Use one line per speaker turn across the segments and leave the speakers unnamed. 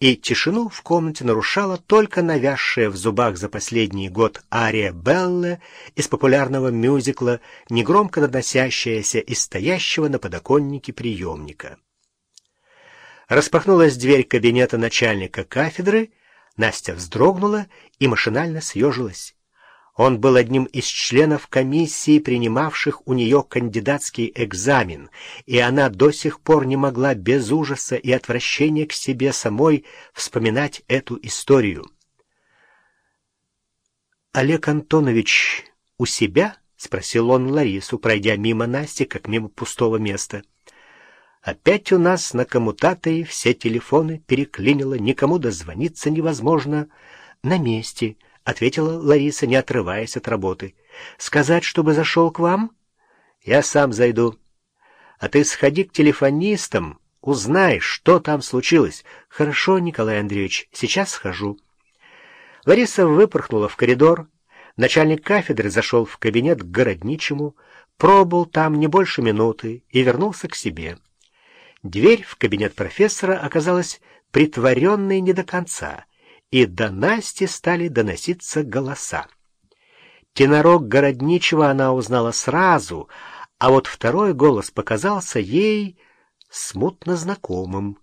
и тишину в комнате нарушала только навязшая в зубах за последний год ария Беллы из популярного мюзикла, негромко доносящаяся из стоящего на подоконнике приемника. Распахнулась дверь кабинета начальника кафедры, Настя вздрогнула и машинально съежилась. Он был одним из членов комиссии, принимавших у нее кандидатский экзамен, и она до сих пор не могла без ужаса и отвращения к себе самой вспоминать эту историю. «Олег Антонович у себя?» — спросил он Ларису, пройдя мимо Насти, как мимо пустого места. «Опять у нас на коммутаторе все телефоны переклинило, никому дозвониться невозможно. На месте» — ответила Лариса, не отрываясь от работы. — Сказать, чтобы зашел к вам? — Я сам зайду. — А ты сходи к телефонистам, узнай, что там случилось. — Хорошо, Николай Андреевич, сейчас схожу. Лариса выпорхнула в коридор. Начальник кафедры зашел в кабинет к городничему, пробыл там не больше минуты и вернулся к себе. Дверь в кабинет профессора оказалась притворенной не до конца — и до Насти стали доноситься голоса. Тенорог городничего она узнала сразу, а вот второй голос показался ей смутно знакомым.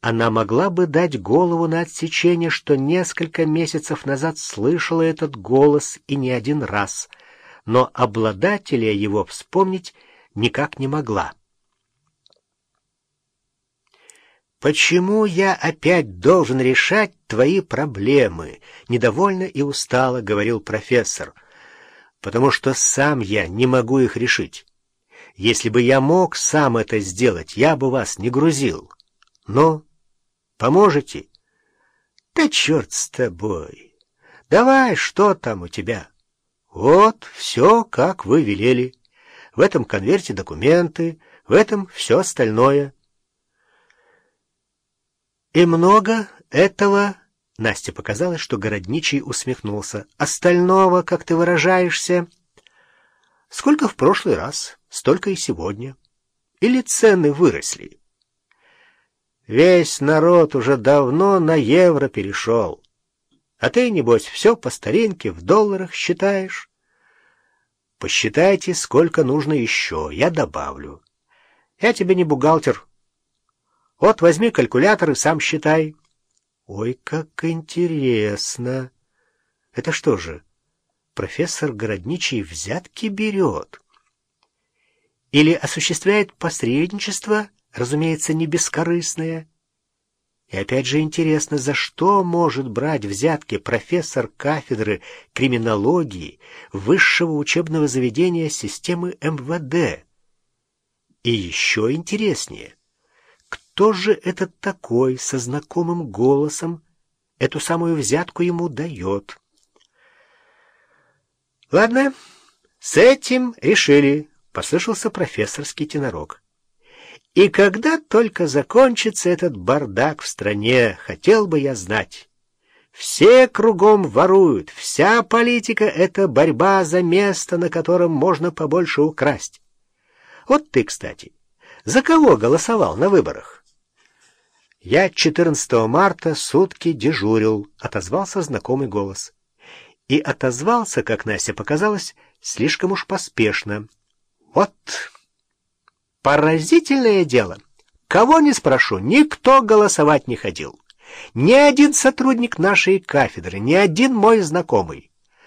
Она могла бы дать голову на отсечение, что несколько месяцев назад слышала этот голос и не один раз, но обладателя его вспомнить никак не могла. «Почему я опять должен решать твои проблемы?» — недовольно и устало говорил профессор. «Потому что сам я не могу их решить. Если бы я мог сам это сделать, я бы вас не грузил. Но поможете?» «Да черт с тобой! Давай, что там у тебя?» «Вот, все, как вы велели. В этом конверте документы, в этом все остальное». «И много этого...» Насте показалось, что городничий усмехнулся. «Остального, как ты выражаешься...» «Сколько в прошлый раз, столько и сегодня. Или цены выросли?» «Весь народ уже давно на евро перешел. А ты, небось, все по старинке в долларах считаешь?» «Посчитайте, сколько нужно еще, я добавлю. Я тебе не бухгалтер». Вот возьми калькулятор и сам считай. Ой, как интересно! Это что же, профессор Городничий взятки берет? Или осуществляет посредничество, разумеется, не бескорыстное? И опять же интересно, за что может брать взятки профессор кафедры криминологии высшего учебного заведения системы МВД? И еще интереснее, кто же этот такой со знакомым голосом эту самую взятку ему дает? Ладно, с этим решили, послышался профессорский тенорок. И когда только закончится этот бардак в стране, хотел бы я знать. Все кругом воруют, вся политика — это борьба за место, на котором можно побольше украсть. Вот ты, кстати, за кого голосовал на выборах? «Я 14 марта сутки дежурил», — отозвался знакомый голос. И отозвался, как Настя показалось, слишком уж поспешно. «Вот поразительное дело. Кого не спрошу, никто голосовать не ходил. Ни один сотрудник нашей кафедры, ни один мой знакомый.